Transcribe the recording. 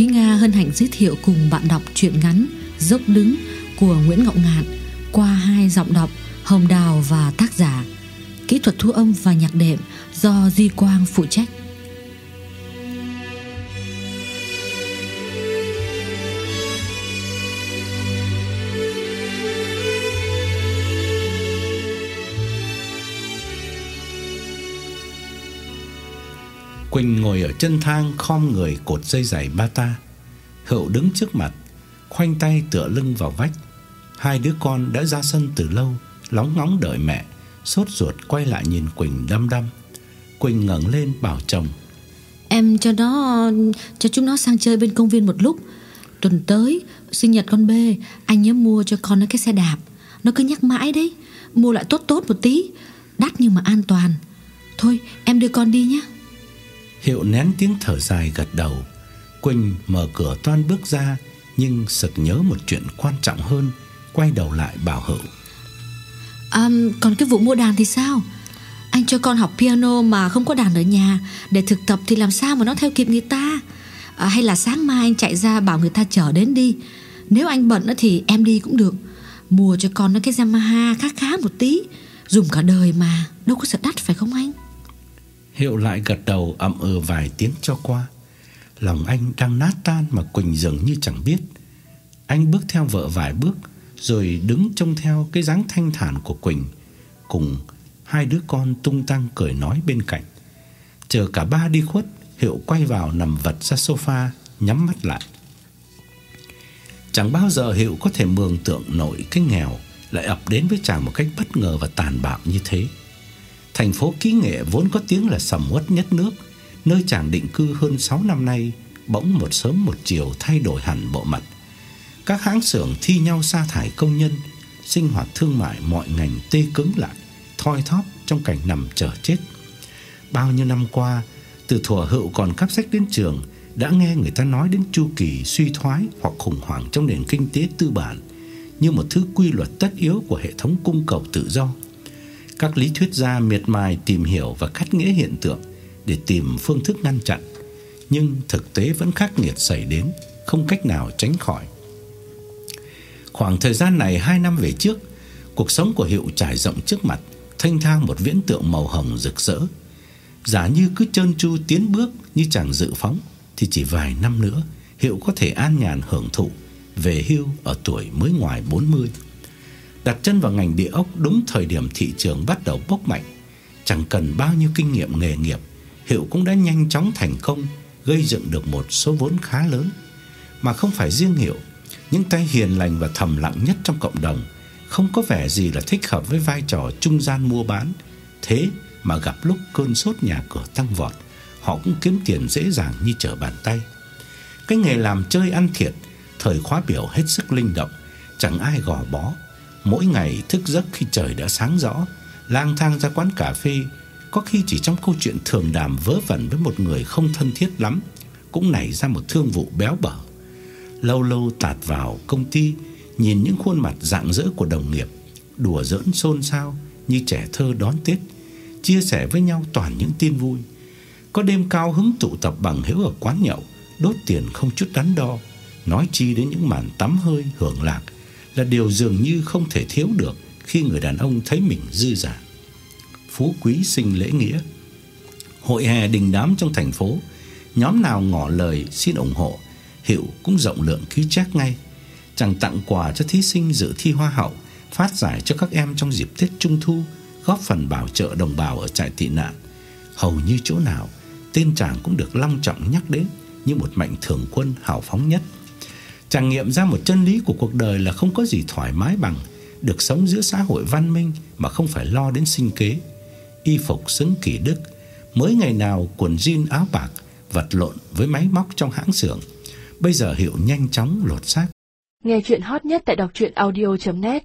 Thúy Nga hân hạnh giới thiệu cùng bạn đọc truyện ngắn Dốc đứng của Nguyễn Ngọc Ngạn qua hai giọng đọc Hồng Đào và tác giả. Kỹ thuật thu âm và nhạc đệm do Duy Quang phụ trách. Quỳnh ngồi ở chân thang khom người cột dây giày bata. Hậu đứng trước mặt, khoanh tay tựa lưng vào vách. Hai đứa con đã ra sân từ lâu, lóng ngóng đợi mẹ, sốt ruột quay lại nhìn Quỳnh đăm đăm. Quỳnh ngẩng lên bảo chồng: Em cho nó cho chúng nó sang chơi bên công viên một lúc. Tuần tới sinh nhật con B, anh nhớ mua cho con nó cái xe đạp. Nó cứ nhắc mãi đấy, mua lại tốt tốt một tí, đắt nhưng mà an toàn. Thôi, em đưa con đi nhé. Hiệu nén tiếng thở dài gật đầu. Quỳnh mở cửa toan bước ra, nhưng sực nhớ một chuyện quan trọng hơn, quay đầu lại bảo Hậu. À, còn cái vụ mua đàn thì sao? Anh cho con học piano mà không có đàn ở nhà để thực tập thì làm sao mà nó theo kịp người ta? À, hay là sáng mai anh chạy ra bảo người ta chở đến đi. Nếu anh bận thì em đi cũng được. Mua cho con nó cái Yamaha khá khá một tí, dùng cả đời mà, đâu có sợ đắt phải không anh? Hiệu lại gật đầu ậm ừ vài tiếng cho qua. Lòng anh đang nát tan mà Quỳnh dường như chẳng biết. Anh bước theo vợ vài bước rồi đứng trông theo cái dáng thanh thản của Quỳnh cùng hai đứa con tung tăng cười nói bên cạnh. Chờ cả ba đi khuất, Hiệu quay vào nằm vật ra sofa, nhắm mắt lại. Chẳng bao giờ Hiệu có thể mường tượng nổi cái nghèo lại ập đến với chàng một cách bất ngờ và tàn bạo như thế. Thành phố kỹ nghệ vốn có tiếng là sầm uất nhất nước, nơi chàng định cư hơn 6 năm nay, bỗng một sớm một chiều thay đổi hẳn bộ mặt. Các hãng xưởng thi nhau sa thải công nhân, sinh hoạt thương mại mọi ngành tê cứng lại, thoi thóp trong cảnh nằm chờ chết. Bao nhiêu năm qua, từ thuở hữu còn cắp sách đến trường, đã nghe người ta nói đến chu kỳ suy thoái hoặc khủng hoảng trong nền kinh tế tư bản như một thứ quy luật tất yếu của hệ thống cung cầu tự do. Các lý thuyết gia miệt mài tìm hiểu và cắt nghĩa hiện tượng để tìm phương thức ngăn chặn, nhưng thực tế vẫn khắc nghiệt xảy đến, không cách nào tránh khỏi. Khoảng thời gian này 2 năm về trước, cuộc sống của Hiệu trải rộng trước mặt, thanh thang một viễn tượng màu hồng rực rỡ. Giả như cứ trơn tru tiến bước như chẳng dự phóng thì chỉ vài năm nữa Hiệu có thể an nhàn hưởng thụ về hưu ở tuổi mới ngoài 40. Đặt chân vào ngành địa ốc đúng thời điểm thị trường bắt đầu bốc mạnh, chẳng cần bao nhiêu kinh nghiệm nghề nghiệp, Hiệu cũng đã nhanh chóng thành công, gây dựng được một số vốn khá lớn, mà không phải riêng Hiệu, những tay hiền lành và thầm lặng nhất trong cộng đồng không có vẻ gì là thích hợp với vai trò trung gian mua bán, thế mà gặp lúc cơn sốt nhà cửa tăng vọt, họ cũng kiếm tiền dễ dàng như trở bàn tay. Cái nghề làm chơi ăn thiệt, thời khóa biểu hết sức linh động, chẳng ai gò bó. Mỗi ngày thức giấc khi trời đã sáng rõ, lang thang ra quán cà phê, có khi chỉ trong câu chuyện thường đàm vớ vẩn với một người không thân thiết lắm, cũng nảy ra một thương vụ béo bở. Lâu lâu tạt vào công ty, nhìn những khuôn mặt rạng rỡ của đồng nghiệp, đùa giỡn xôn xao như trẻ thơ đón Tết, chia sẻ với nhau toàn những tin vui. Có đêm cao hứng tụ tập bằng hữu ở quán nhậu, đốt tiền không chút đắn đo, nói chi đến những màn tắm hơi hưởng lạc là điều dường như không thể thiếu được khi người đàn ông thấy mình dư giả. Phú quý sinh lễ nghĩa. Hội hè đình đám trong thành phố, nhóm nào ngỏ lời xin ủng hộ, Hiệu cũng rộng lượng ký chắc ngay. Chẳng tặng quà cho thí sinh dự thi hoa hậu, phát giải cho các em trong dịp Tết Trung thu, góp phần bảo trợ đồng bào ở trại tị nạn. Hầu như chỗ nào, tên chàng cũng được long trọng nhắc đến như một mạnh thường quân hào phóng nhất. Chàng nghiệm ra một chân lý của cuộc đời là không có gì thoải mái bằng được sống giữa xã hội văn minh mà không phải lo đến sinh kế. Y phục xứng kỷ đức, mới ngày nào quần jean áo bạc, vật lộn với máy móc trong hãng xưởng. Bây giờ Hiệu nhanh chóng lột xác. Nghe chuyện hot nhất tại đọc truyện audio net